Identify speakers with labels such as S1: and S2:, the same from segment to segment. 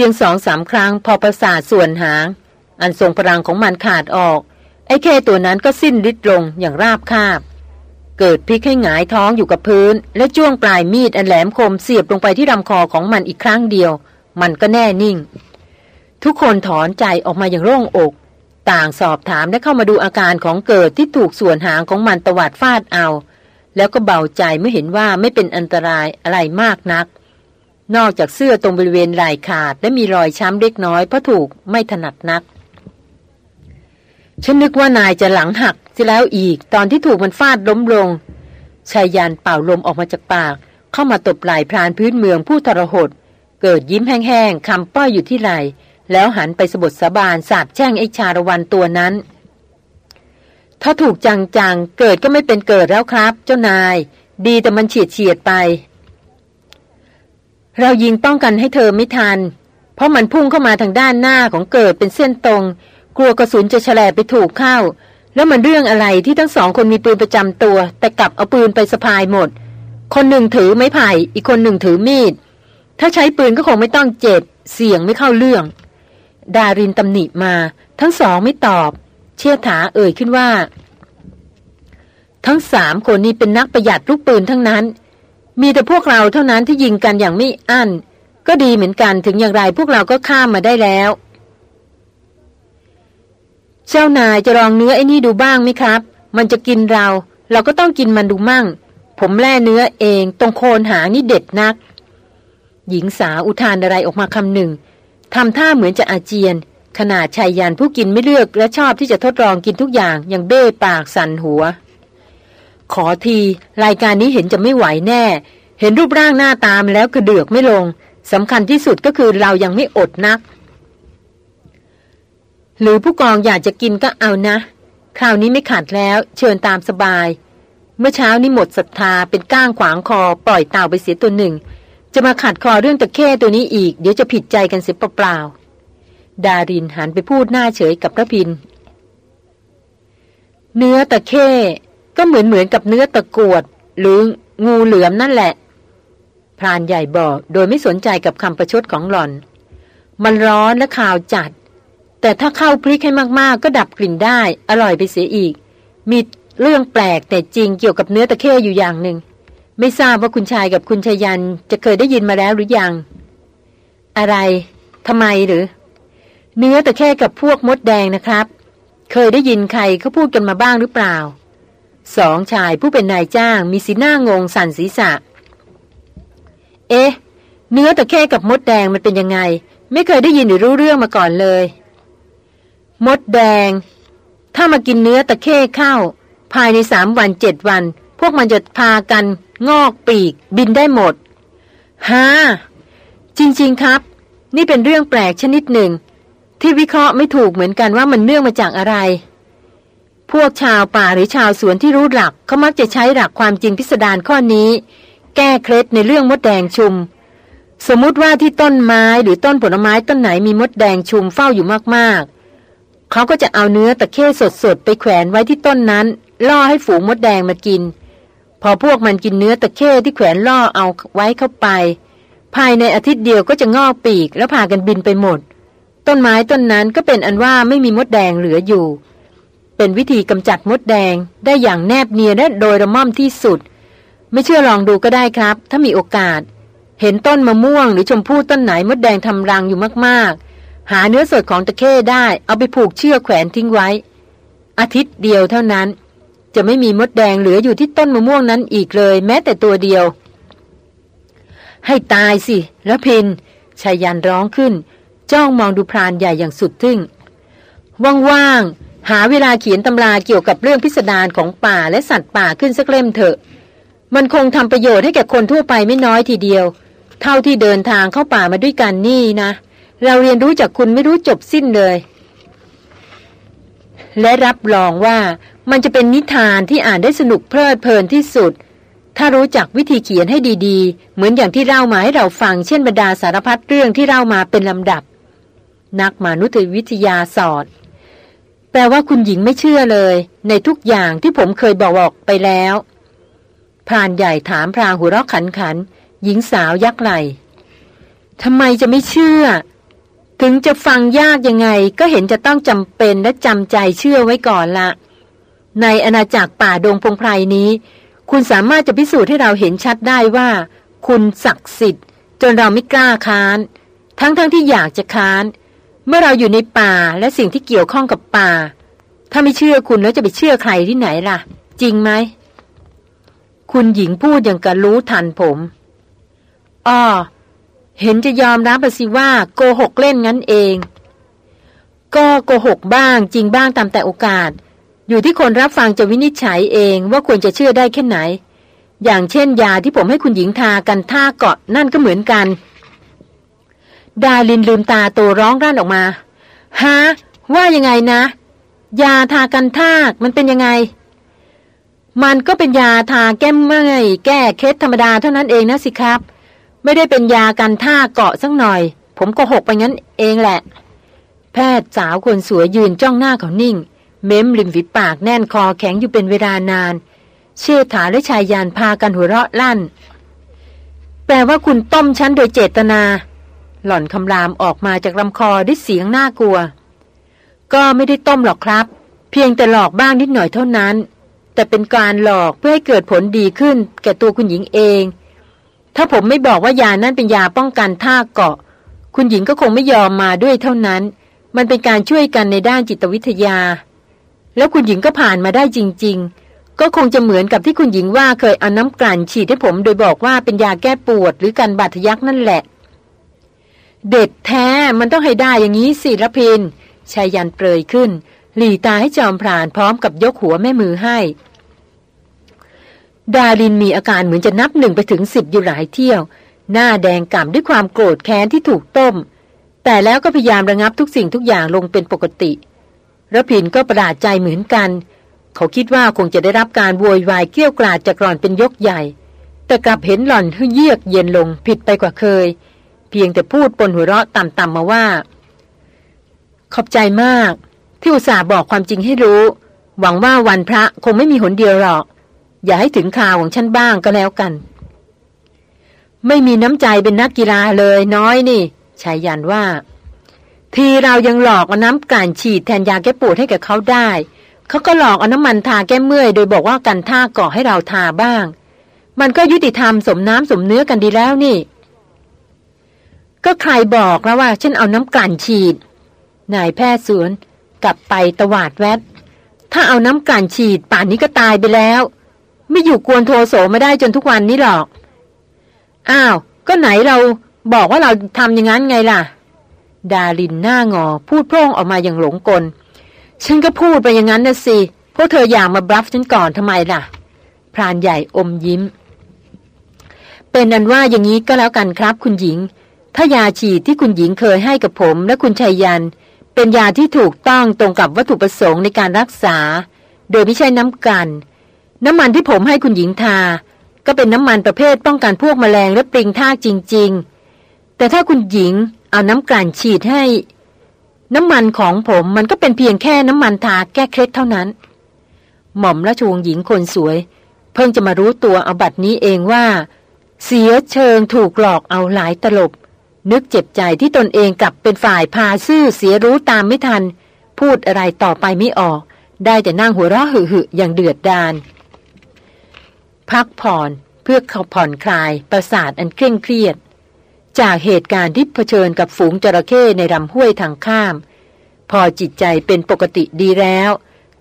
S1: พียงสองสามครั้งพอประสาทส่วนหาง อันทรงพลังของมันขาดออก ไอ้แค่ตัวนั้นก็สิ้นฤทธิ์ลงอย่างราบคาบ เกิดพลิกให้หงายท้องอยู่กับพื้น และจ้วงปลายมีดอันแหลมคมเสียบลงไปที่ลำคอของมันอีกครั้งเดียว มันก็แน่นิ่ง ทุกคนถอนใจออกมาอย่างโล่งอก ต่างสอบถามและเข้ามาดูอาการของเกิดที่ถูกส่วนหางของมันตวัดฟาดเอา แล้วก็เบาใจเมื่อเห็นว่าไม่เป็นอันตรายอะไรมากนัก นอกจากเสื้อตรงบริเวณไหล่ขาดและมีรอยช้ำเล็กน้อยเพราะถูกไม่ถนัดนัก ฉันนึกว่านายจะหลังหักสิแล้วอีก ตอนที่ถูกมันฟาดล้มลงชายยันเป่าลมออกมาจากปาก เข้ามาตบไหล่พรานพื้นเมืองผู้ทรหด เกิดยิ้มแห้งๆคำป้อยอยู่ที่ไหล่แล้วหันไปสบทสาบานสาบแช่งไอ้ชาละวันตัวนั้น ถ้าถูกจังๆ เกิดก็ไม่เป็นเกิดแล้วครับ เจ้านาย ดีแต่มันเฉียดเฉียดไป เรายิงป้องกันให้เธอไม่ทัน เพราะมันพุ่งเข้ามาทางด้านหน้าของเกิดเป็นเส้นตรง กลัวกระสุนจะแฉลบไปถูกเข้า แล้วมันเรื่องอะไรที่ทั้งสองคนมีปืนประจำตัว แต่กลับเอาปืนไปสะพายหมด คนหนึ่งถือไม้ไผ่อีกคนหนึ่งถือมีด ถ้าใช้ปืนก็คงไม่ต้องเจ็บ เสียงไม่เข้าเรื่อง ดารินตำหนิมา ทั้งสองไม่ตอบ เชี่ยถาเอ่ยขึ้นว่า ทั้งสามคนนี้เป็นนักประหยัดลูกปืนทั้งนั้น มีแต่พวกเราเท่านั้นที่ยิงกันอย่างไม่อั้น ก็ดีเหมือนกันถึงอย่างไรพวกเราก็ข้ามมาได้แล้ว เจ้านายจะลองเนื้อไอ้นี่ดูบ้างไหมครับ มันจะกินเรา เราก็ต้องกินมันดูมั่ง ผมแล่เนื้อเองตรงโคนหางนี่เด็ดนัก หญิงสาวอุทานอะไรออกมาคำหนึ่งทำท่าเหมือนจะอาเจียน ขนาดชายยันผู้กินไม่เลือกและชอบที่จะทดลองกินทุกอย่างอย่างเบ้ปากสั่นหัว ขอทีรายการนี้เห็นจะไม่ไหวแน่ เห็นรูปร่างหน้าตามแล้วกระเดือกไม่ลงสำคัญที่สุดก็คือเรายังไม่อดนัก หรือผู้กองอยากจะกินก็เอานะ คราวนี้ไม่ขัดแล้วเชิญตามสบาย เมื่อเช้านี้หมดศรัทธาเป็นก้างขวางคอปล่อยเต่าไปเสียตัวหนึ่ง จะมาขัดคอเรื่องตะเข้ตัวนี้อีก เดี๋ยวจะผิดใจกันเสียเปล่าๆดารินหันไปพูดหน้าเฉยกับพระพิน เนื้อตะเข้ ก็เหมือนเหมือนกับเนื้อตะกวด หรืองูเหลือมนั่นแหละ พรานใหญ่บอกโดยไม่สนใจกับคำประชดของหล่อน มันร้อนและข่าวจัด แต่ถ้าเข้าพริกให้มากๆ ก็ดับกลิ่นได้ อร่อยไปเสียอีก มีเรื่องแปลกแต่จริงเกี่ยวกับเนื้อตะเข้อยู่อย่างหนึ่ง ไม่ทราบว่าคุณชายกับคุณชายันจะเคยได้ยินมาแล้วหรือยัง อะไรทำไมหรือ เนื้อตะเข้กับพวกมดแดงนะครับ เคยได้ยินใครเขาพูดกันมาบ้างหรือเปล่า สองชายผู้เป็นนายจ้างมีสีหน้างงสั่นศีรษะ เอ๊ะ เนื้อตะเข้กับมดแดงมันเป็นยังไง ไม่เคยได้ยินหรือรู้เรื่องมาก่อนเลย มดแดง ถ้ามากินเนื้อตะเข้เข้า ภายในสามวันเจ็ดวัน พวกมันจะพากัน งอกปีก บินได้หมดฮ่าจริง ๆครับ นี่เป็นเรื่องแปลกชนิดหนึ่ง ที่วิเคราะห์ไม่ถูกเหมือนกันว่ามันเนื่องมาจากอะไร พวกชาวป่าหรือชาวสวนที่รู้หลักเขามักจะใช้หลักความจริงพิสดารข้อนี้ แก้เคล็ดในเรื่องมดแดงชุม สมมุติว่าที่ต้นไม้หรือต้นผลไม้ต้นไหนมีมดแดงชุมเฝ้าอยู่มากๆ เขาก็จะเอาเนื้อตะเข้สดๆ ไปแขวนไว้ที่ต้นนั้น ล่อให้ฝูงมดแดงมากิน พอพวกมันกินเนื้อตะเข้ที่แขวนล่อเอาไว้เข้าไป ภายในอาทิตย์เดียวก็จะงอกปีกแล้วพากันบินไปหมด ต้นไม้ต้นนั้นก็เป็นอันว่าไม่มีมดแดงเหลืออยู่ เป็นวิธีกำจัดมดแดงได้อย่างแนบเนียนและโดยระม่อมที่สุด ไม่เชื่อลองดูก็ได้ครับ ถ้ามีโอกาส เห็นต้นมะม่วงหรือชมพู่ต้นไหนมดแดงทำรังอยู่มากๆ หาเนื้อสดของตะเข้ได้เอาไปผูกเชือกแขวนทิ้งไว้ อาทิตย์เดียวเท่านั้น จะไม่มีมดแดงเหลืออยู่ที่ต้นมะม่วงนั้นอีกเลย แม้แต่ตัวเดียว ให้ตายสิ แล้วพินชายันร้องขึ้น จ้องมองดูพรานใหญ่อย่างสุดทึ่งว่างๆ หาเวลาเขียนตำราเกี่ยวกับเรื่องพิสดารของป่าและสัตว์ป่าขึ้นสักเล่มเถอะ มันคงทำประโยชน์ให้แก่คนทั่วไปไม่น้อยทีเดียว เท่าที่เดินทางเข้าป่ามาด้วยกันนี่นะ เราเรียนรู้จากคุณไม่รู้จบสิ้นเลย และรับรองว่ามันจะเป็นนิทานที่อ่านได้สนุกเพลิดเพลินที่สุด ถ้ารู้จักวิธีเขียนให้ดีๆ เหมือนอย่างที่เล่ามาให้เราฟังเช่นบรรดาสารพัดเรื่องที่เล่ามาเป็นลำดับ นักมนุษยวิทยาสอด แปลว่าคุณหญิงไม่เชื่อเลย ในทุกอย่างที่ผมเคยบอกบอกไปแล้วพรานใหญ่ถามพรางหัวเราะขันขัน หญิงสาวยักไหลทำไมจะไม่เชื่อ ถึงจะฟังยากยังไง ก็เห็นจะต้องจำเป็นและจำใจเชื่อไว้ก่อนละในอาณาจักรป่าดงพงไพรนี้ คุณสามารถจะพิสูจน์ให้เราเห็นชัดได้ว่า คุณศักดิ์สิทธิ์ จนเราไม่กล้าค้าน ทั้งๆทที่อยากจะค้าน เมื่อเราอยู่ในป่าและสิ่งที่เกี่ยวข้องกับป่า ถ้าไม่เชื่อคุณแล้วจะไปเชื่อใครที่ไหนล่ะ จริงไหม คุณหญิงพูดอย่างกับรู้ทันผมอ้อเห็นจะยอมรับสิว่าโกหกเล่นงั้นเอง ก็โกหกบ้าง จริงบ้างตามแต่โอกาส อยู่ที่คนรับฟังจะวินิจฉัยเองว่าควรจะเชื่อได้แค่ไหน อย่างเช่นยาที่ผมให้คุณหญิงทากันท่าเกาะนั่นก็เหมือนกัน ดาลินลืมตาโตร้องร่านออกมาฮะว่ายังไงนะ ยาทากันทากมันเป็นยังไง มันก็เป็นยาทาแก้มเมื่อยแก้เคล็ดธรรมดาเท่านั้นเองนะสิครับ ไม่ได้เป็นยากันท่าเกาะสักหน่อย ผมก็หกไปงั้นเองแหละ แพทย์สาวคนสวยยืนจ้องหน้าเขานิ่ง เม้มริมฝีปากแน่นคอแข็งอยู่เป็นเวลานาน เชื่อถาและชายยานพากันหัวเราะลั่น แปลว่าคุณต้มฉันโดยเจตนา หล่อนคำรามออกมาจากลำคอด้วยเสียงน่ากลัว ก็ไม่ได้ต้มหรอกครับ เพียงแต่หลอกบ้างนิดหน่อยเท่านั้น แต่เป็นการหลอกเพื่อให้เกิดผลดีขึ้น แก่ตัวคุณหญิงเอง ถ้าผมไม่บอกว่ายานั่นเป็นยาป้องกันท่าเกาะ คุณหญิงก็คงไม่ยอมมาด้วยเท่านั้น มันเป็นการช่วยกันในด้านจิตวิทยา แล้วคุณหญิงก็ผ่านมาได้จริง ๆ ก็คงจะเหมือนกับที่คุณหญิงว่าเคยเอาน้ำกลั่นฉีดให้ผม โดยบอกว่าเป็นยาแก้ปวด หรือการบาดทะยักนั่นแหละ เด็ดแท้มันต้องให้ได้อย่างนี้สิรพินชายันเปรยขึ้น หลีตาให้จอมพรานพร้อมกับยกหัวแม่มือให้ ดารินมีอาการเหมือนจะนับหนึ่งไปถึงสิบอยู่หลายเที่ยว หน้าแดงก่ำด้วยความโกรธแค้นที่ถูกต้ม แต่แล้วก็พยายามระงับทุกสิ่งทุกอย่างลงเป็นปกติระพินก็ประหลาดใจเหมือนกัน เขาคิดว่าคงจะได้รับการโวยวายเกี้ยวกราดจากหล่อนเป็นยกใหญ่ แต่กลับเห็นหล่อนเยือกเย็นลงผิดไปกว่าเคย เพียงแต่พูดปนหัวเราะต่ำๆมาว่า ขอบใจมาก ที่อุตส่าห์บอกความจริงให้รู้ หวังว่าวันพระคงไม่มีหนเดียวหรอก อย่าให้ถึงข่าวของฉันบ้างก็แล้วกัน ไม่มีน้ำใจเป็นนักกีฬาเลยน้อยนี่ชายยันว่า ทีเรายังหลอกเอาน้ำกลั่นฉีดแทนยาแก้ปวดให้กับเขาได้เขาก็หลอกเอาน้ำมันทาแก้เมื่อย โดยบอกว่ากันท่ากาะให้เราทาบ้าง มันก็ยุติธรรมสมน้ำสมเนื้อกันดีแล้วนี่ ก็ใครบอกแล้วว่าฉันเอาน้ำกลั่นฉีด นายแพทย์สวน กลับไปตวาดแวดถ้าเอาน้ำกลั่นฉีด ป่านนี้ก็ตายไปแล้ว ไม่อยู่กวนโทโสมาได้จนทุกวันนี้หรอก อ้าว ก็ไหนเราบอกว่าเราทำอย่างนั้นไงล่ะ ดาลินหน้างอ พูดโพร่งออกมาอย่างหลงกล ฉันก็พูดไปอย่างนั้นนะสิ พวกเธออยากมาบลัฟฉันก่อนทำไมล่ะ พรานใหญ่อมยิ้ม เป็นนันว่าอย่างนี้ก็แล้วกันครับคุณหญิง ถ้ายาฉีดที่คุณหญิงเคยให้กับผมและคุณชัยยัน เป็นยาที่ถูกต้องตรงกับวัตถุประสงค์ในการรักษา โดยไม่ใช่น้ำกัน น้ำมันที่ผมให้คุณหญิงทา ก็เป็นน้ำมันประเภทป้องกันพวกมแมลงและปริงทากจริง ๆ แต่ถ้าคุณหญิงเอาน้ำกลั่นฉีดให้ น้ำมันของผมมันก็เป็นเพียงแค่น้ำมันทาแก้เคล็ดเท่านั้น หม่อมราชวงศ์หญิงคนสวย เพิ่งจะมารู้ตัวเอาบัตรนี้เองว่า เสียเชิงถูกหลอกเอาหลายตลบ นึกเจ็บใจที่ตนเองกลับเป็นฝ่ายพาซื่อเสียรู้ตามไม่ทัน พูดอะไรต่อไปไม่ออก ได้แต่นั่งหัวเราะหึ่อย่างเดือดดาลพักผ่อนเพื่อเขาผ่อนคลายประสาทอันเคร่งเครียด จากเหตุการณ์ที่เผชิญกับฝูงจระเข้ในลำห้วยทางข้าม พอจิตใจเป็นปกติดีแล้ว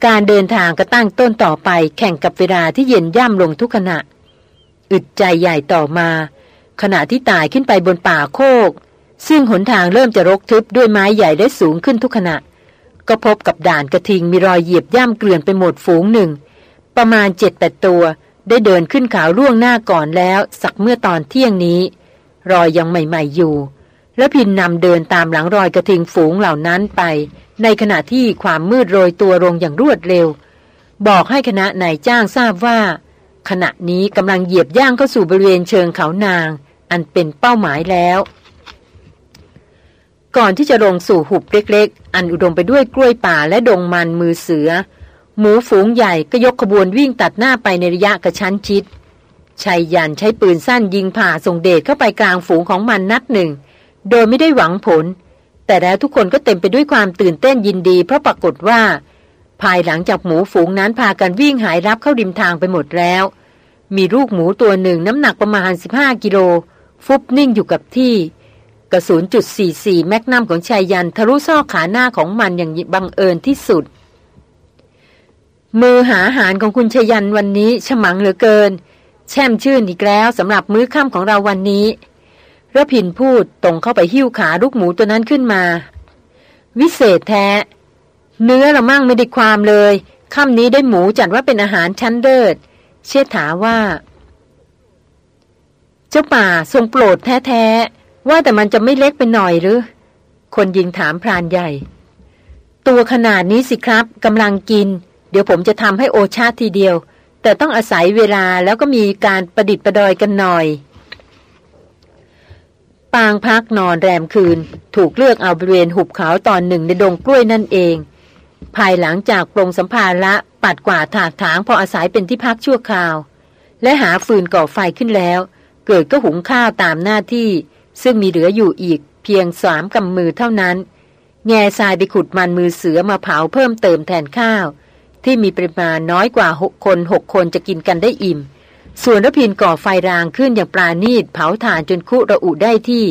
S1: การเดินทางก็ตั้งต้นต่อไปแข่งกับเวลาที่เย็นย่ำลงทุกขณะ อึดใจใหญ่ต่อมา ขณะที่ตายขึ้นไปบนป่าโคก ซึ่งหนทางเริ่มจะรกทึบด้วยไม้ใหญ่และสูงขึ้นทุกขณะ ก็พบกับด่านกระทิงมีรอยเหยียบย่ำเกลื่อนไปหมดฝูงหนึ่ง ประมาณเจ็ดแปดตัวได้เดินขึ้นขาวล่วงหน้าก่อนแล้ว สักเมื่อตอนเที่ยงนี้ รอยยังใหม่ ๆอยู่ แล้วพินนำเดินตามหลังรอยกระทิงฝูงเหล่านั้นไป ในขณะที่ความมืดโรยตัวลงอย่างรวดเร็ว บอกให้คณะนายจ้างทราบว่า ขณะนี้กำลังเหยียบย่างเข้าสู่บริเวณเชิงเขานาง อันเป็นเป้าหมายแล้ว ก่อนที่จะลงสู่หุบเล็กๆ อันอุดมไปด้วยกล้วยป่าและดงมันมือเสือ หมูฝูงใหญ่ก็ยกขบวนวิ่งตัดหน้าไปในระยะกระชั้นชิดชายยันใช้ปืนสั้นยิงผ่าส่งเดชเข้าไปกลางฝูงของมันนัดหนึ่ง โดยไม่ได้หวังผล แต่แล้วทุกคนก็เต็มไปด้วยความตื่นเต้นยินดี เพราะปรากฏว่า ภายหลังจากหมูฝูงนั้นพากันวิ่งหายรับเข้าริมทางไปหมดแล้ว มีลูกหมูตัวหนึ่งน้ำหนักประมาณ 15 กิโล ฟุบนิ่งอยู่กับที่ กระสุนจุด44แมกนัมของชายยันทะลุซอกขาหน้าของมันอย่างบังเอิญที่สุด มือหาอาหารของคุณชยันวันนี้ฉมังเหลือเกิน แช่มชื่นอีกแล้วสำหรับมื้อค่ำของเราวันนี้ระพินพูดตรงเข้าไปหิ้วขาลูกหมูตัวนั้นขึ้นมา วิเศษแท้ เนื้อละมั่งไม่ได้ความเลยค่ำนี้ได้หมูจัดว่าเป็นอาหารชั้นเลิศเชษฐาว่า เจ้าป่าทรงโปรดแท้ๆ ว่าแต่มันจะไม่เล็กไปหน่อยหรือ คนยิงถามพรานใหญ่ ตัวขนาดนี้สิครับกำลังกิน เดี๋ยวผมจะทำให้โอชาทีเดียว แต่ต้องอาศัยเวลาแล้วก็มีการประดิษฐ์ประดอยกันหน่อย ปางพักนอนแรมคืน ถูกเลือกเอาบริเวณหุบเขาตอนหนึ่งในดงกล้วยนั่นเอง ภายหลังจากปรงสัมภาระปัดกวาดถากถางพออาศัยเป็นที่พักชั่วคราว และหาฟืนก่อไฟขึ้นแล้ว เกิดก็หุงข้าวตามหน้าที่ ซึ่งมีเหลืออยู่อีกเพียงสามกำมือเท่านั้น แง่ทรายไปขุดมันมือเสือมาเผาเพิ่มเติมแทนข้าว ที่มีปริมาณน้อยกว่าหกคนหกคนจะกินกันได้อิ่ม ส่วนรพินก่อไฟรางขึ้นอย่างปราณีตเผาถ่านจนคุระอุได้ที่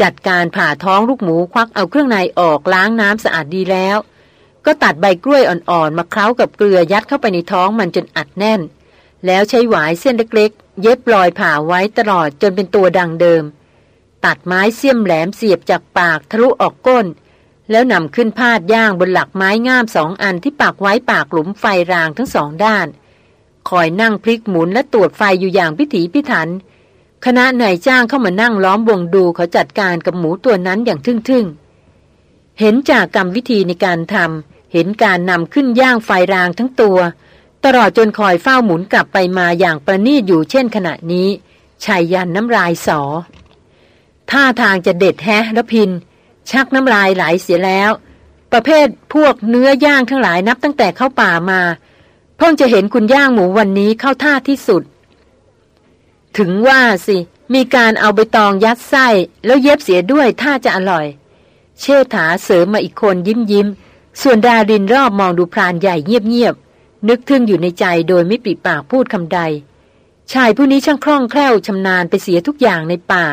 S1: จัดการผ่าท้องลูกหมูควักเอาเครื่องในออกล้างน้ำสะอาดดีแล้ว ก็ตัดใบกล้วยอ่อนๆมาเคล้ากับเกลือยัดเข้าไปในท้องมันจนอัดแน่นแล้วใช้หวายเส้นเล็ก เย็บรอยผ่าไว้ตลอดจนเป็นตัวดังเดิม ตัดไม้เสี้ยมแหลมเสียบจากปากทะลุออกก้น แล้วนำขึ้นพาดย่างบนหลักไม้งามสองอันที่ปักไว้ปากหลุมไฟรางทั้งสองด้าน คอยนั่งพลิกหมุนและตรวจไฟอยู่อย่างพิถีพิถัน คณะนายจ้างเข้ามานั่งล้อมวงดูเขาจัดการกับหมูตัวนั้นอย่างทึ่งๆ เห็นจากกรรมวิธีในการทำเห็นการนำขึ้นย่างไฟรางทั้งตัว ตลอดจนคอยเฝ้าหมุนกลับไปมาอย่างประณีตอยู่เช่นขณะนี้ชายยันน้ำลายสอ ท่าทางจะเด็ดแฮะระพิน ชักน้ำลายไหลเสียแล้ว ประเภทพวกเนื้อย่างทั้งหลายนับตั้งแต่เข้าป่ามา เพิ่งจะเห็นคุณย่างหมูวันนี้เข้าท่าที่สุด ถึงว่าสิ มีการเอาใบตองยัดไส้แล้วเย็บเสียด้วยท่าจะอร่อย เชษฐาเสริมมาอีกคนยิ้มยิ้ม ส่วนดารินรอบมองดูพรานใหญ่เงียบเงียบ นึกทึ่งอยู่ในใจโดยไม่ปิดปากพูดคำใด ชายผู้นี้ช่างคล่องแคล่วชำนาญไปเสียทุกอย่างในป่า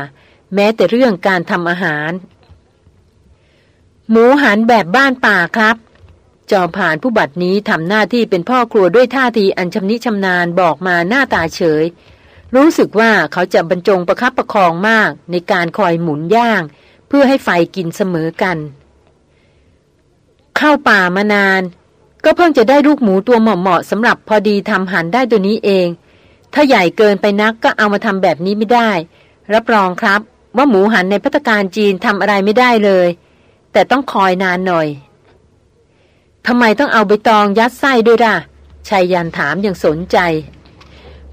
S1: แม้แต่เรื่องการทำอาหาร หมูหันแบบบ้านป่าครับ จอมผ่านผู้บัดนี้ทำหน้าที่เป็นพ่อครัวด้วยท่าทีอันชำนิชำนาญบอกมาหน้าตาเฉย รู้สึกว่าเขาจะบรรจงประคับประคองมากในการคอยหมุนย่าง เพื่อให้ไฟกินเสมอกัน เข้าป่ามานาน ก็เพิ่งจะได้ลูกหมูตัวเหมาะๆสำหรับพอดีทำหันได้ตัวนี้เอง ถ้าใหญ่เกินไปนักก็เอามาทำแบบนี้ไม่ได้ รับรองครับ ว่าหมูหันในพัตการจีนทำอะไรไม่ได้เลย แต่ต้องคอยนานหน่อยทำไมต้องเอาใบตองยัดไส้ด้วยล่ะชายยันถามอย่างสนใจ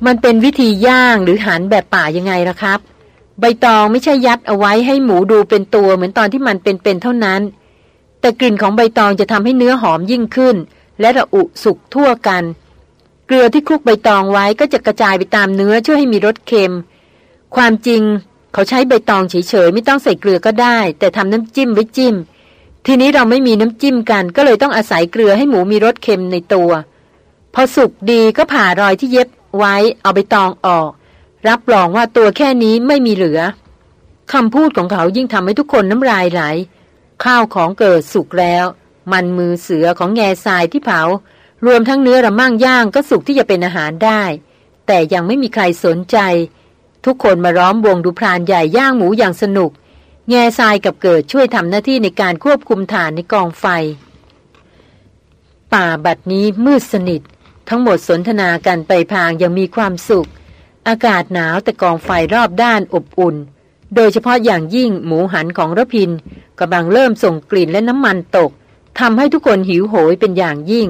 S1: มันเป็นวิธีย่างหรือหันแบบป่ายังไงล่ะครับ ใบตองไม่ใช่ยัดเอาไว้ให้หมูดูเป็นตัวเหมือนตอนที่มันเป็นๆเท่านั้น แต่กลิ่นของใบตองจะทำให้เนื้อหอมยิ่งขึ้น และระอุสุกทั่วกัน เกลือที่คลุกใบตองไว้ก็จะกระจายไปตามเนื้อช่วยให้มีรสเค็ม ความจริงเขาใช้ใบตองเฉยๆไม่ต้องใส่เกลือก็ได้ แต่ทำน้ำจิ้มไว้จิ้ม ทีนี้เราไม่มีน้ำจิ้มกัน ก็เลยต้องอาศัยเกลือให้หมูมีรสเค็มในตัว พอสุกดีก็ผ่ารอยที่เย็บไว้เอาไปตองออก รับรองว่าตัวแค่นี้ไม่มีเหลือคำพูดของเขายิ่งทำให้ทุกคนน้ำลายไหล ข้าวของเกิดสุกแล้ว มันมือเสือของแง่ทรายที่เผา รวมทั้งเนื้อระมั่งย่างก็สุกที่จะเป็นอาหารได้ แต่ยังไม่มีใครสนใจ ทุกคนมาร้อมวงดูพรานใหญ่ย่างหมูอย่างสนุก แง่ทรายกับเกิดช่วยทำหน้าที่ในการควบคุมฐานในกองไฟ ป่าบัดนี้มืดสนิท ทั้งหมดสนทนากันไปพางยังมีความสุข อากาศหนาวแต่กองไฟรอบด้านอบอุ่น โดยเฉพาะอย่างยิ่งหมูหันของระพิน กำลังเริ่มส่งกลิ่นและน้ำมันตกทำให้ทุกคนหิวโหยเป็นอย่างยิ่ง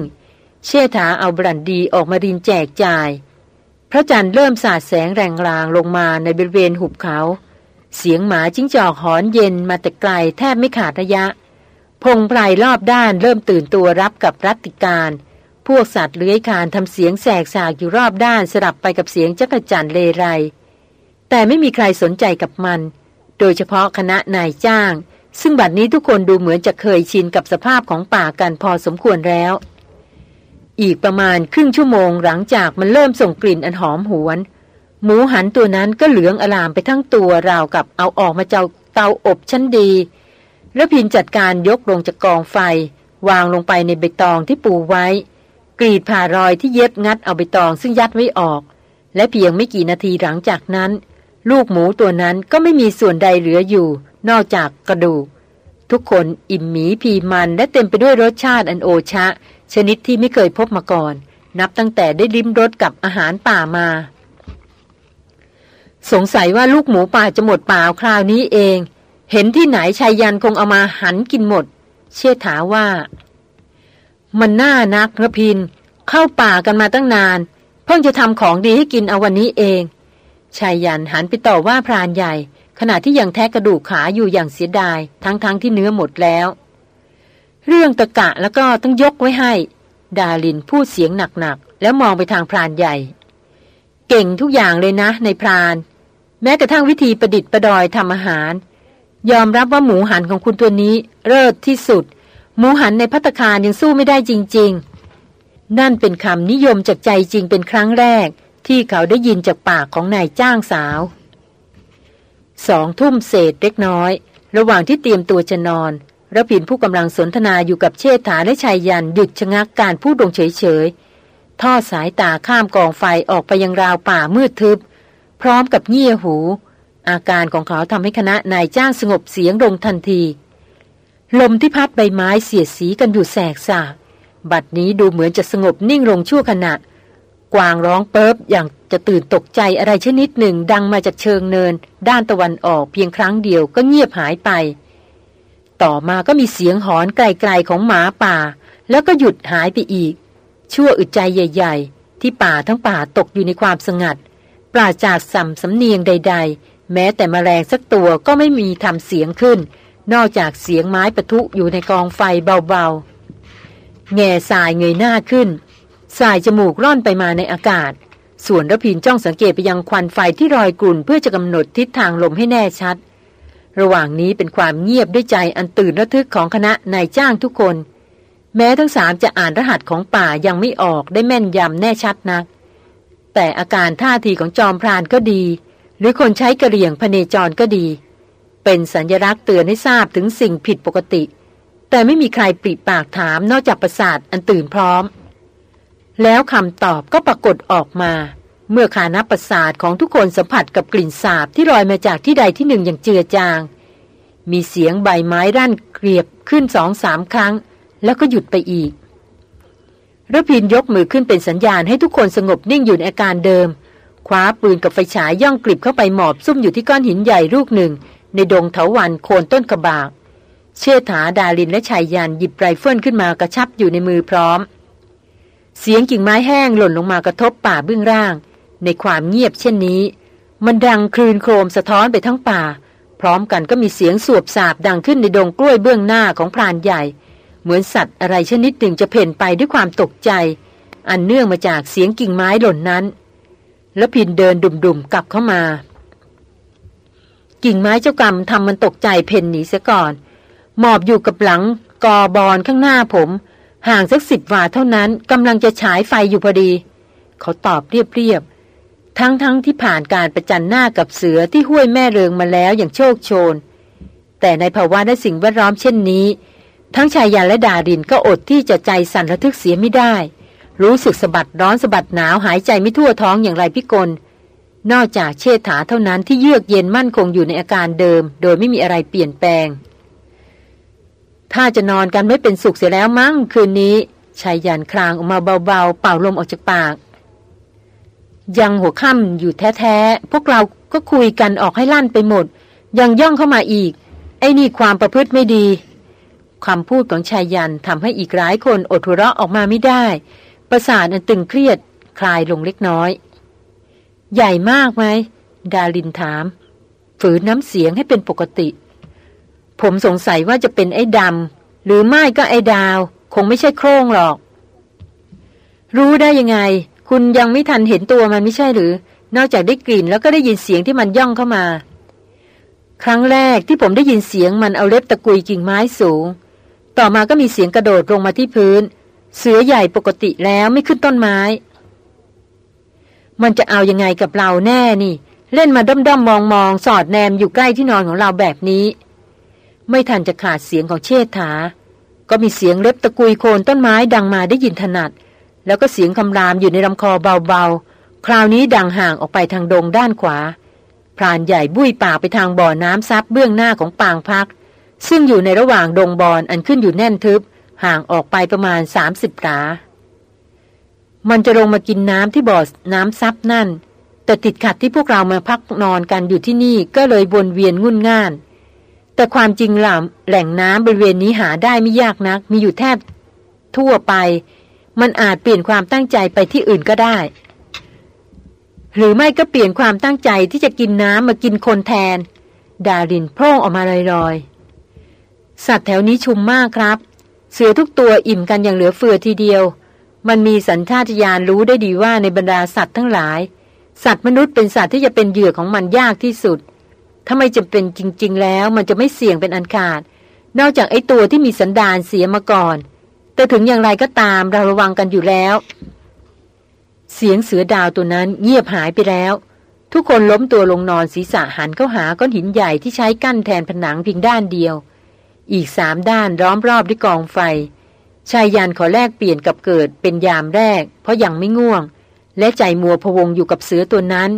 S1: เชษฐาเอาบรันดีออกมารินแจกจ่าย พระจันทร์เริ่มสาดแสงแรงรางลงมาในบริเวณหุบเขา เสียงหมาจิ้งจอกหอนเย็นมาแต่ไกลแทบไม่ขาดระยะ พงไพรรอบด้านเริ่มตื่นตัวรับกับรัติการ พวกสัตว์เลื้อยคานทำเสียงแสกสากอยู่รอบด้านสลับไปกับเสียงจักรจันเลไร แต่ไม่มีใครสนใจกับมัน โดยเฉพาะคณะนายจ้าง ซึ่งบัดนี้ทุกคนดูเหมือนจะเคยชินกับสภาพของป่ากันพอสมควรแล้ว อีกประมาณครึ่งชั่วโมงหลังจากมันเริ่มส่งกลิ่นอันหอมหวน หมูหันตัวนั้นก็เหลืองอลามไปทั้งตัวราวกับเอาออกมาจ้าเตาอบชั้นดีแล้วพินจัดการยกลงจากกองไฟ วางลงไปในใบตองที่ปูไว้ กรีดผ่ารอยที่เย็บงัดเอาใบตองซึ่งยัดไว้ออก และเพียงไม่กี่นาทีหลังจากนั้น ลูกหมูตัวนั้นก็ไม่มีส่วนใดเหลืออยู่ นอกจากกระดูก ทุกคนอิ่มหมีพีมันและเต็มไปด้วยรสชาติอันโอชะ ชนิดที่ไม่เคยพบมาก่อน นับตั้งแต่ได้ลิ้มรสกับอาหารป่ามา สงสัยว่าลูกหมูป่าจะหมดป่าคราวนี้เอง เห็นที่ไหนชายยันคงเอามาหันกินหมด เชื่อถาว่า มันน่านักระพิน เข้าป่ากันมาตั้งนาน เพิ่งจะทำของดีให้กินเอาวันนี้เองชายยันหันไปต่อว่าพรานใหญ่ ขณะที่ยังแทะกระดูกขาอยู่อย่างเสียดาย ทั้งๆทที่เนื้อหมดแล้ว เรื่องตะกะแล้วก็ต้องยกไว้ให้ ดาลินพูดเสียงหนักๆ แล้วมองไปทางพรานใหญ่ เก่งทุกอย่างเลยนะ ในพราน แม้กระทั่งวิธีประดิษฐ์ประดอยทำอาหาร ยอมรับว่าหมูหันของคุณตัวนี้ เลิศที่สุด หมูหันในพัตคารยังสู้ไม่ได้จริง ๆ นั่นเป็นคำนิยมจากใจจริงเป็นครั้งแรก ที่เขาได้ยินจากปากของนายจ้างสาว สองทุ่มเศษเล็กน้อย ระหว่างที่เตรียมตัวจะนอนระพินผู้กำลังสนทนาอยู่กับเชษฐาและชายยันหยุดชะงักการพูดลงเฉยๆทอดสายตาข้ามกองไฟออกไปยังราวป่ามืดทึบ พร้อมกับเงี่ยหู อาการของเขาทำให้คณะนายจ้างสงบเสียงลงทันที ลมที่พัดใบไม้เสียดสีกันอยู่แสกสากบัดนี้ดูเหมือนจะสงบนิ่งลงชั่วขณะ กวางร้องเปิบอย่าง จะตื่นตกใจอะไรชนิดหนึ่งดังมาจากเชิงเนิน ด้านตะวันออกเพียงครั้งเดียวก็เงียบหายไป ต่อมาก็มีเสียงหอนไกลๆของหมาป่า แล้วก็หยุดหายไปอีก ชั่วอึดใจใหญ่ ๆ ที่ป่าทั้งป่าตกอยู่ในความสงัด ปราจากสัมสำเนียงใด ๆ แม้แต่มแมลงสักตัวก็ไม่มีทำเสียงขึ้น นอกจากเสียงไม้ปะทุอยู่ในกองไฟเบาๆแง่สายเงยหน้าขึ้น สายจมูกร่อนไปมาในอากาศ ส่วนระพินจ้องสังเกตไปยังควันไฟที่รอยกลุ่นเพื่อจะกำหนดทิศทางลมให้แน่ชัด ระหว่างนี้เป็นความเงียบด้วยใจอันตื่นระทึกของคณะนายจ้างทุกคน แม้ทั้งสามจะอ่านรหัสของป่ายังไม่ออกได้แม่นยำแน่ชัดนัก แต่อาการท่าทีของจอมพรานก็ดี หรือคนใช้กระเรียงพเนจรก็ดี เป็นสัญลักษณ์เตือนให้ทราบถึงสิ่งผิดปกติ แต่ไม่มีใครปริปากถามนอกจากประสาทอันตื่นพร้อม แล้วคำตอบก็ปรากฏออกมา เมื่อขานับประสาทของทุกคนสัมผัสกับกลิ่นสาบที่ลอยมาจากที่ใดที่หนึ่งอย่างเจือจาง มีเสียงใบไม้รั่นเกลียบขึ้นสองสามครั้ง แล้วก็หยุดไปอีกระพินยกมือขึ้นเป็นสัญญาณให้ทุกคนสงบนิ่งอยู่ในอาการเดิมคว้าปืนกับไฟฉายย่องกลิบเข้าไปหมอบซุ่มอยู่ที่ก้อนหินใหญ่ลูกหนึ่ง ในดงเถาวันโคนต้นกระบาก เชื่อถาดาลินและชายยันหยิบไรเฟิลขึ้นมากระชับอยู่ในมือพร้อม เสียงกิ่งไม้แห้งหล่นลงมากระทบป่าเบื้องล่าง ในความเงียบเช่นนี้ มันดังคลืนโครมสะท้อนไปทั้งป่า พร้อมกันก็มีเสียงสวบสาบดังขึ้นในดงกล้วยเบื้องหน้าของพรานใหญ่ เหมือนสัตว์อะไรชนิดหนึ่งจะเพ่นไปด้วยความตกใจ อันเนื่องมาจากเสียงกิ่งไม้หล่นนั้น แล้วพินเดินดุ่มๆกลับเข้ามา กิ่งไม้เจ้ากรรมทำมันตกใจเพ่นหนีเสียก่อน หมอบอยู่กับหลังกอบอนข้างหน้าผม ห่างสักสิบวาเท่านั้นกำลังจะฉายไฟอยู่พอดี เขาตอบเรียบๆ ทั้งๆทที่ผ่านการประจันหน้ากับเสือที่ห้วยแม่เริงมาแล้วอย่างโชคโชน แต่ในภาวะและสิ่งแวดล้อมเช่นนี้ ทั้งชายยานและดารินก็อดที่จะใจสั่นระทึกเสียไม่ได้ รู้สึกสะบัดร้อนสะบัดหนาวหายใจไม่ทั่วท้องอย่างไรพิกลนอกจากเชษฐาเท่านั้นที่เยือกเย็นมั่นคงอยู่ในอาการเดิม โดยไม่มีอะไรเปลี่ยนแปลง ถ้าจะนอนกันไม่เป็นสุขเสียแล้วมั้งคืนนี้ชายยันคลางออกมาเบาๆ เป่าลมออกจากปาก ยังหัวค่ำอยู่แท้ๆ พวกเราก็คุยกันออกให้ลั่นไปหมด ยังย่องเข้ามาอีก ไอ้นี่ความประพฤติไม่ดีคำพูดของชายยันทำให้อีกหลายคนอดหัวเราะออกมาไม่ได้ ประสาทอันตึงเครียดคลายลงเล็กน้อย ใหญ่มากไหม ดาลินถาม ฝืนน้ำเสียงให้เป็นปกติ ผมสงสัยว่าจะเป็นไอ้ดำหรือไม่ก็ไอ้ดาว คงไม่ใช่โครงหรอก รู้ได้ยังไง คุณยังไม่ทันเห็นตัวมันไม่ใช่หรือ นอกจากได้กลิ่นแล้วก็ได้ยินเสียงที่มันย่องเข้ามา ครั้งแรกที่ผมได้ยินเสียงมันเอาเล็บตะกุยกิ่งไม้สูง ต่อมาก็มีเสียงกระโดดลงมาที่พื้น เสือใหญ่ปกติแล้วไม่ขึ้นต้นไม้ มันจะเอายังไงกับเราแน่นี่ เล่นมาด้อมด้อมมองมองสอดแนมอยู่ใกล้ที่นอนของเราแบบนี้ ไม่ทันจะขาดเสียงของเชษฐา ก็มีเสียงเล็บตะกุยโคนต้นไม้ดังมาได้ยินถนัด แล้วก็เสียงคำรามอยู่ในลำคอเบาๆ คราวนี้ดังห่างออกไปทางดงด้านขวา พรานใหญ่บุ้ยป่าไปทางบ่อน้ำซับเบื้องหน้าของปางพัก ซึ่งอยู่ในระหว่างดงบอนอันขึ้นอยู่แน่นทึบ ห่างออกไปประมาณสามสิบตามันจะลงมากินน้ำที่บ่อน้ำซับนั่น แต่ติดขัดที่พวกเรามาพักนอนกันอยู่ที่นี่ก็เลยวนเวียนงุ่นง่าน แต่ความจริงล่ะแหล่งน้ำบริเวณนี้หาได้ไม่ยากนัก มีอยู่แทบทั่วไป มันอาจเปลี่ยนความตั้งใจไปที่อื่นก็ได้ หรือไม่ก็เปลี่ยนความตั้งใจที่จะกินน้ำมากินคนแทน ดารินโพร่งออกมาลอยๆ สัตว์แถวนี้ชุมมากครับ เสือทุกตัวอิ่มกันอย่างเหลือเฟือทีเดียว มันมีสัญชาตญาณรู้ได้ดีว่าในบรรดาสัตว์ทั้งหลาย สัตว์มนุษย์เป็นสัตว์ที่จะเป็นเหยื่อของมันยากที่สุด ถ้าไม่จำเป็นจริง ๆ แล้วมันจะไม่เสี่ยงเป็นอันขาด นอกจากไอ้ตัวที่มีสันดานเสียมาก่อน แต่ถึงอย่างไรก็ตามเราระวังกันอยู่แล้ว เสียงเสือดาวตัวนั้นเงียบหายไปแล้ว ทุกคนล้มตัวลงนอนศีรษะหันเข้าหาก้อนหินใหญ่ที่ใช้กั้นแทนผนังเพียงด้านเดียว อีกสามด้านล้อมรอบด้วยกองไฟชายยันขอแลกเปลี่ยนกับเกิดเป็นยามแรก เพราะยังไม่ง่วง และใจมัวพวงอยู่กับเสือตัวนั้น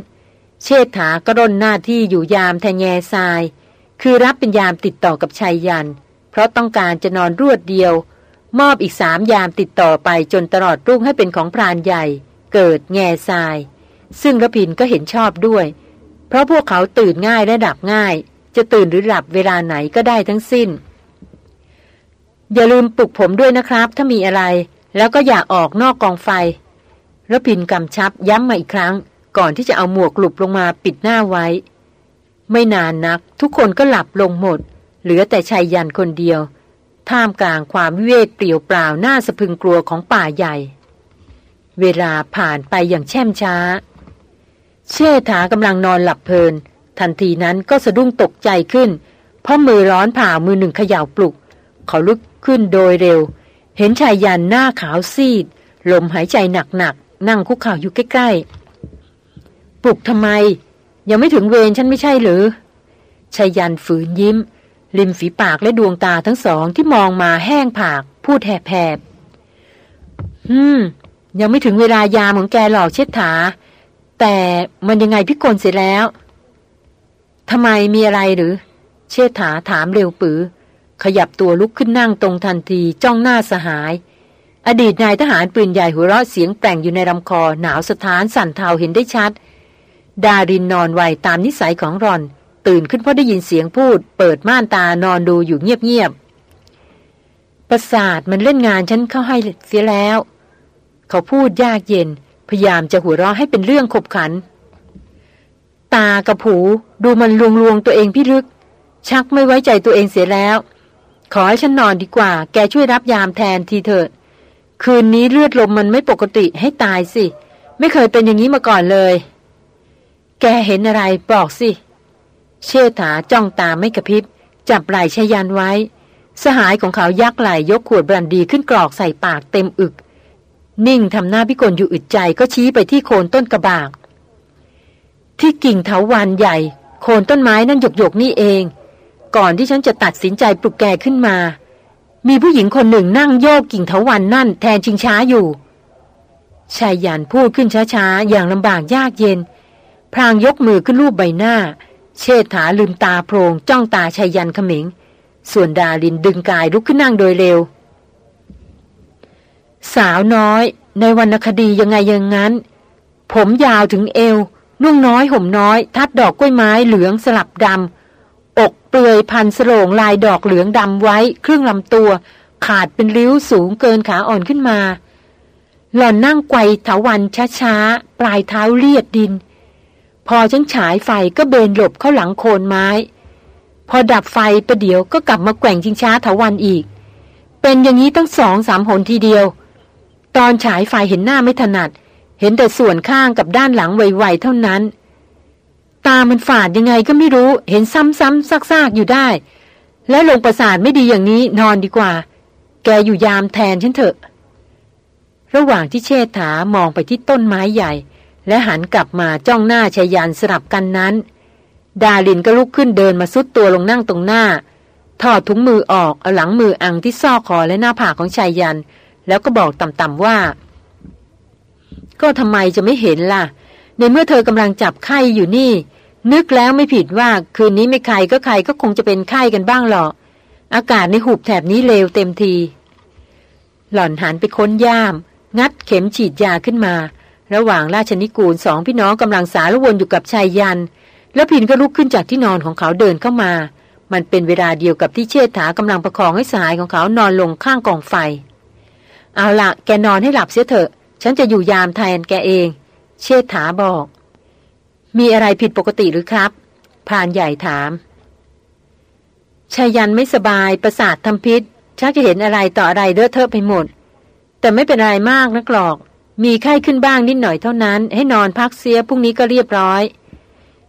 S1: เชษฐาก็ร่นหน้าที่อยู่ยามแทแง่ทราย คือรับเป็นยามติดต่อกับชายยัน เพราะต้องการจะนอนรวดเดียว มอบอีกสามยามติดต่อไปจนตลอดรุ่งให้เป็นของพรานใหญ่ เกิดแง่ทราย ซึ่งระพินก็เห็นชอบด้วย เพราะพวกเขาตื่นง่ายและดับง่าย จะตื่นหรือหลับเวลาไหนก็ได้ทั้งสิ้น อย่าลืมปลุกผมด้วยนะครับ ถ้ามีอะไร แล้วก็อย่าออกนอกกองไฟระพินกำชับย้ำมาอีกครั้ง ก่อนที่จะเอาหมวกหลุบลงมาปิดหน้าไว้ ไม่นานนัก ทุกคนก็หลับลงหมด เหลือแต่ชายยันคนเดียว ท่ามกลางความวิเวกเปลี่ยวเปล่าหน้าสะพึงกลัวของป่าใหญ่ เวลาผ่านไปอย่างแช่มช้า เชษฐากำลังนอนหลับเพลิน ทันทีนั้นก็สะดุ้งตกใจขึ้น เพราะมือร้อนผ่ามือหนึ่งเขย่าปลุก เขาลุกขึ้นโดยเร็ว เห็นชายยันหน้าขาวซีด ลมหายใจหนักๆนั่งคุกเข่าอยู่ใกล้ๆ ปลุกทำไม ยังไม่ถึงเวรฉันไม่ใช่หรือชายันฝืนยิ้ม ริมฝีปากและดวงตาทั้งสองที่มองมาแห้งผาก พูดแหบๆฮึมยังไม่ถึงเวลายามของแกหลอกเชิดถา แต่มันยังไงพิกลเสร็จแล้วทำไมมีอะไรหรือ เชษฐาถามเร็วปือ ขยับตัวลุกขึ้นนั่งตรงทันทีจ้องหน้าสหาย อดีตนายทหารปืนใหญ่หัวเราะเสียงแปลงอยู่ในลำคอหนาวสถานสั่นเทาเห็นได้ชัด ดารินนอนไวตามนิสัยของรอน ตื่นขึ้นเพราะได้ยินเสียงพูด เปิดม่านตานอนดูอยู่เงียบๆ ประสาทมันเล่นงานฉันเข้าให้เสียแล้ว เขาพูดยากเย็น พยายามจะหัวเราะให้เป็นเรื่องขบขัน ตากระผูดูมันลวงลวงตัวเองพี่ลึก ชักไม่ไว้ใจตัวเองเสียแล้ว ขอให้ฉันนอนดีกว่า แกช่วยรับยามแทนทีเถิดคืนนี้เลือดลมมันไม่ปกติให้ตายสิ ไม่เคยเป็นอย่างนี้มาก่อนเลย แกเห็นอะไรบอกสิ เชษฐาจ้องตาไม่กระพริบ จับไหล่ชยันไว้ สหายของเขายักไหล่ยกขวดบรันดีขึ้นกรอกใส่ปากเต็มอึก นิ่งทำหน้าพิกลอยู่อึดใจก็ชี้ไปที่โคนต้นกระบาก ที่กิ่งเถาวันใหญ่ โคนต้นไม้นั่นหยกหยกนี่เอง ก่อนที่ฉันจะตัดสินใจปลุกแกขึ้นมา มีผู้หญิงคนหนึ่งนั่งโยกกิ่งเถาวันนั่นแทนชิงช้าอยู่ชายยันพูดขึ้นช้าๆ อย่างลำบากยากเย็น พรางยกมือขึ้นรูปใบหน้า เชษฐาลืมตาโพรงจ้องตาชายันขมิง ส่วนดาลินดึงกายลุกขึ้นนั่งโดยเร็ว สาวน้อย ในวรรณคดียังไงยังงั้น ผมยาวถึงเอว นุ่งน้อยห่มน้อย ทัดดอกกล้วยไม้เหลืองสลับดำอกเปลือยพันสโลงลายดอกเหลืองดำไว้ครึ่งลำตัว ขาดเป็นริ้วสูงเกินขาอ่อนขึ้นมา หล่อนนั่งไกวถาวันช้าๆปลายเท้าเลียดดิน พอฉันฉายไฟก็เบนหลบเข้าหลังโคนไม้ พอดับไฟประเดี๋ยวก็กลับมาแกว่งชิงช้าถาวันอีก เป็นอย่างนี้ตั้งสองสามหนทีเดียว ตอนฉายไฟเห็นหน้าไม่ถนัด เห็นแต่ส่วนข้างกับด้านหลังไวๆเท่านั้น ตามันฝาดยังไงก็ไม่รู้เห็นซ้ำๆซากๆอยู่ได้ และลงประสาทไม่ดีอย่างนี้นอนดีกว่า แกอยู่ยามแทนฉันเถอะ ระหว่างที่เชษฐามองไปที่ต้นไม้ใหญ่ และหันกลับมาจ้องหน้าชายันสลับกันนั้น ดาลินก็ลุกขึ้นเดินมาซุดตัวลงนั่งตรงหน้า ถอดถุงมือออกเอาหลังมืออังที่ซอคอและหน้าผากของชายยัน แล้วก็บอกต่ำๆว่า ก็ทำไมจะไม่เห็นล่ะ ในเมื่อเธอกำลังจับไข้อยู่นี่ นึกแล้วไม่ผิดว่าคืนนี้ไม่ใครก็ใครก็คงจะเป็นไข้กันบ้างหรอกอากาศในหุบแถบนี้เลวเต็มที หล่อนหันไปค้นย่าม งัดเข็มฉีดยาขึ้นมา ระหว่างราชนิกูลสองพี่น้องกำลังสารวนอยู่กับชายยัน แล้วพินก็ลุกขึ้นจากที่นอนของเขาเดินเข้ามา มันเป็นเวลาเดียวกับที่เชษฐากำลังประคองให้สายของเขานอนลงข้างกองไฟ เอาละแกนอนให้หลับเสียเถอะ ฉันจะอยู่ยามแทนแกเอง เชษฐาบอก มีอะไรผิดปกติหรือครับพานใหญ่ถามชายันไม่สบายประสาททำพิษชักจะเห็นอะไรต่ออะไรเลอะเทอะไปหมด แต่ไม่เป็นไรมากนักหรอก มีไข้ขึ้นบ้างนิดหน่อยเท่านั้น ให้นอนพักเสียพรุ่งนี้ก็เรียบร้อย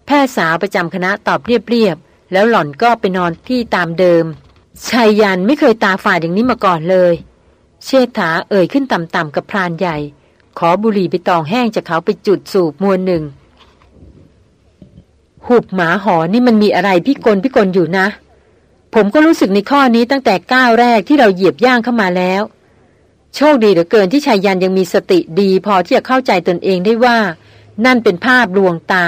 S1: แพทย์สาวประจำคณะตอบเรียบๆแล้วหล่อนก็ไปนอนที่ตามเดิมชายยันไม่เคยตาฝาดอย่างนี้มาก่อนเลย เชษฐาเอ่ยขึ้นต่ำๆกับพรานใหญ่ ขอบุหรี่ไปตองแห้งจากเขาไปจุดสูบมวลหนึ่ง หุบหมาหอนี่มันมีอะไรพิกลพิกลอยู่นะ ผมก็รู้สึกในข้อนี้ตั้งแต่ก้าวแรกที่เราเหยียบย่างเข้ามาแล้ว โชคดีเหลือเกินที่ชายยันยังมีสติดีพอที่จะเข้าใจตนเองได้ว่า นั่นเป็นภาพลวงตา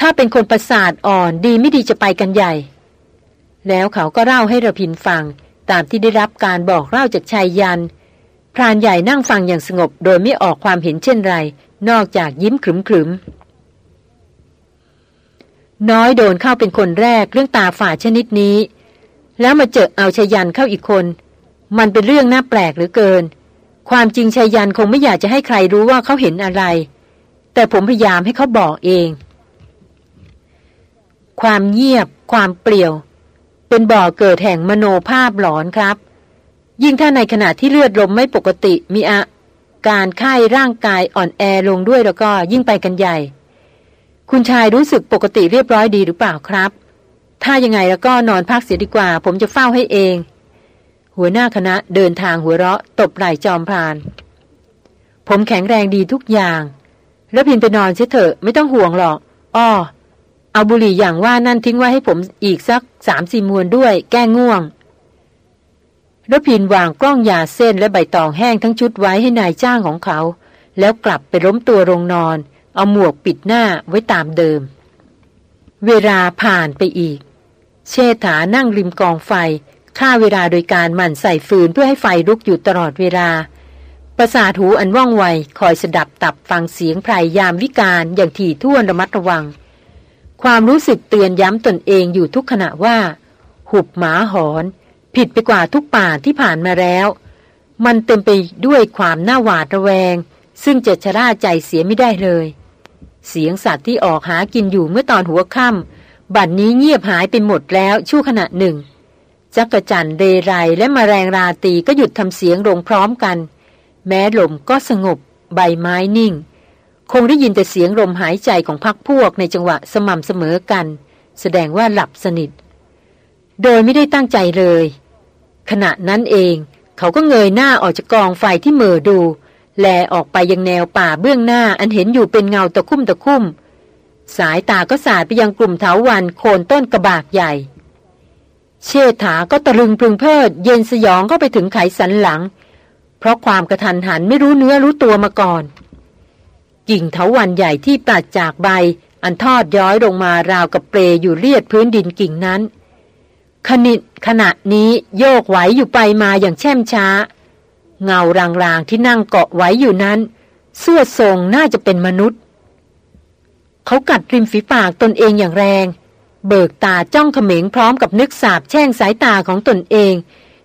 S1: ถ้าเป็นคนประสาทอ่อนดีไม่ดีจะไปกันใหญ่ แล้วเขาก็เล่าให้ระพินฟัง ตามที่ได้รับการบอกเล่าจากชายยัน พรานใหญ่นั่งฟังอย่างสงบ โดยไม่ออกความเห็นเช่นไร นอกจากยิ้มขรึมๆน้อยโดนเข้าเป็นคนแรกเรื่องตาฝาชนิดนี้ แล้วมาเจอเอาชายันเข้าอีกคน มันเป็นเรื่องน่าแปลกหรือเกิน ความจริงชายันคงไม่อยากจะให้ใครรู้ว่าเขาเห็นอะไร แต่ผมพยายามให้เขาบอกเอง ความเงียบ ความเปลี่ยว เป็นบ่อเกิดแห่งมโนภาพหลอนครับ ยิ่งถ้าในขณะที่เลือดลมไม่ปกติมีอาการไข้ร่างกายอ่อนแอลงด้วยแล้วก็ยิ่งไปกันใหญ่ คุณชายรู้สึกปกติเรียบร้อยดีหรือเปล่าครับ ถ้ายังไงแล้วก็นอนพักเสียดีกว่า ผมจะเฝ้าให้เอง หัวหน้าคณะเดินทางหัวเราะ ตบไหล่จอมพราน ผมแข็งแรงดีทุกอย่าง แล้วพินไปนอนเสียเถอะไม่ต้องห่วงหรอก อ้อ เอาบุหรี่อย่างว่านั่นทิ้งไว้ให้ผมอีกสักสามสี่มวนด้วย แก้ง่วงรพินวางกล้องยาเส้นและใบตองแห้งทั้งชุดไว้ให้นายจ้างของเขา แล้วกลับไปล้มตัวลงนอน เอาหมวกปิดหน้าไว้ตามเดิม เวลาผ่านไปอีก เชษฐานั่งริมกองไฟ ฆ่าเวลาโดยการหมั่นใส่ฟืนเพื่อให้ไฟลุกอยู่ตลอดเวลา ประสาทหูอันว่องไวคอยสดับตับฟังเสียงไพรยามวิการอย่างถี่ถ้วนระมัดระวัง ความรู้สึกเตือนย้ำตนเองอยู่ทุกขณะว่า หุบหมาหอน ผิดไปกว่าทุกป่าที่ผ่านมาแล้ว มันเต็มไปด้วยความน่าหวาดระแวง ซึ่งจะชะล่าใจเสียไม่ได้เลย เสียงสัตว์ที่ออกหากินอยู่เมื่อตอนหัวค่ำบัดนนี้เงียบหายไปหมดแล้วชั่วขณะหนึ่ง จักรจันเรไรและมแมลงราตีก็หยุดทำเสียงลงพร้อมกัน แม้ลมก็สงบ ใบไม้นิ่ง คงได้ยินแต่เสียงลมหายใจของพักพวกในจังหวะสม่ำเสมอกัน แสดงว่าหลับสนิท โดยไม่ได้ตั้งใจเลย ขณะนั้นเองเขาก็เงยหน้าออกจากกองไฟที่เมือดู แลออกไปยังแนวป่าเบื้องหน้าอันเห็นอยู่เป็นเงาตะคุ่มตะคุ่ม สายตาก็สาดไปยังกลุ่มเถาวันโคนต้นกระบากใหญ่ เชษฐาก็ตะลึงพึงเพิดเย็นสยองเข้าไปถึงไขสันหลัง เพราะความกระทันหันไม่รู้เนื้อรู้ตัวมาก่อน กิ่งเถาวันใหญ่ที่ตัดจากใบ อันทอดย้อยลงมาราวกับเปลอยู่เลียดพื้นดินกิ่งนั้นขณิขณะนี้โยกไหวอยู่ไปมาอย่างแช่มช้า เงารางๆที่นั่งเกาะไว้อยู่นั้น เสื้อทรงน่าจะเป็นมนุษย์ เขากัดริมฝีปากตนเองอย่างแรง เบิกตาจ้องเขม็งพร้อมกับนึกสาบแช่งสายตาของตนเอง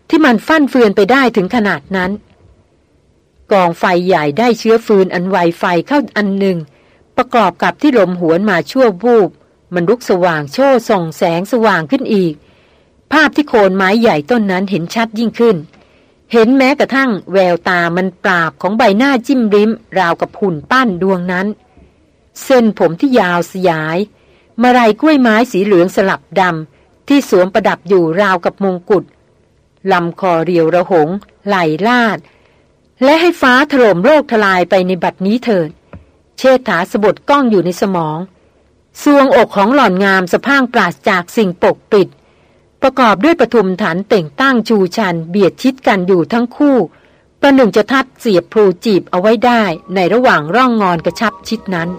S1: ที่มันฟั่นเฟือนไปได้ถึงขนาดนั้น กองไฟใหญ่ได้เชื้อฟืนอันไวไฟเข้าอันหนึ่ง ประกอบกับที่ลมหวนมาชั่ววูบ มันลุกสว่างโช่ส่องแสงสว่างขึ้นอีก ภาพที่โคนไม้ใหญ่ต้นนั้นเห็นชัดยิ่งขึ้น เห็นแม้กระทั่งแววตามันปราบของใบหน้าจิ้มริม ราวกับหุ่นปั้นดวงนั้น เส้นผมที่ยาวสยาย มาลัยกล้วยไม้สีเหลืองสลับดำที่สวมประดับอยู่ราวกับมงกุฎลำคอเรียวระหง ไหลลาด และให้ฟ้าถล่มโลกทลายไปในบัดนี้เถิด เชษฐาสะบดกล้องอยู่ในสมองสวงอกของหล่อนงามสะพางปราศจากสิ่งปกปิด ประกอบด้วยปฐุมฐานเต่งตั้งชูชัน เบียดชิดกันอยู่ทั้งคู่ ประหนึ่งจะทัดเสียบพลูจีบเอาไว้ได้ในระหว่างร่องงอนกระชับชิดนั้น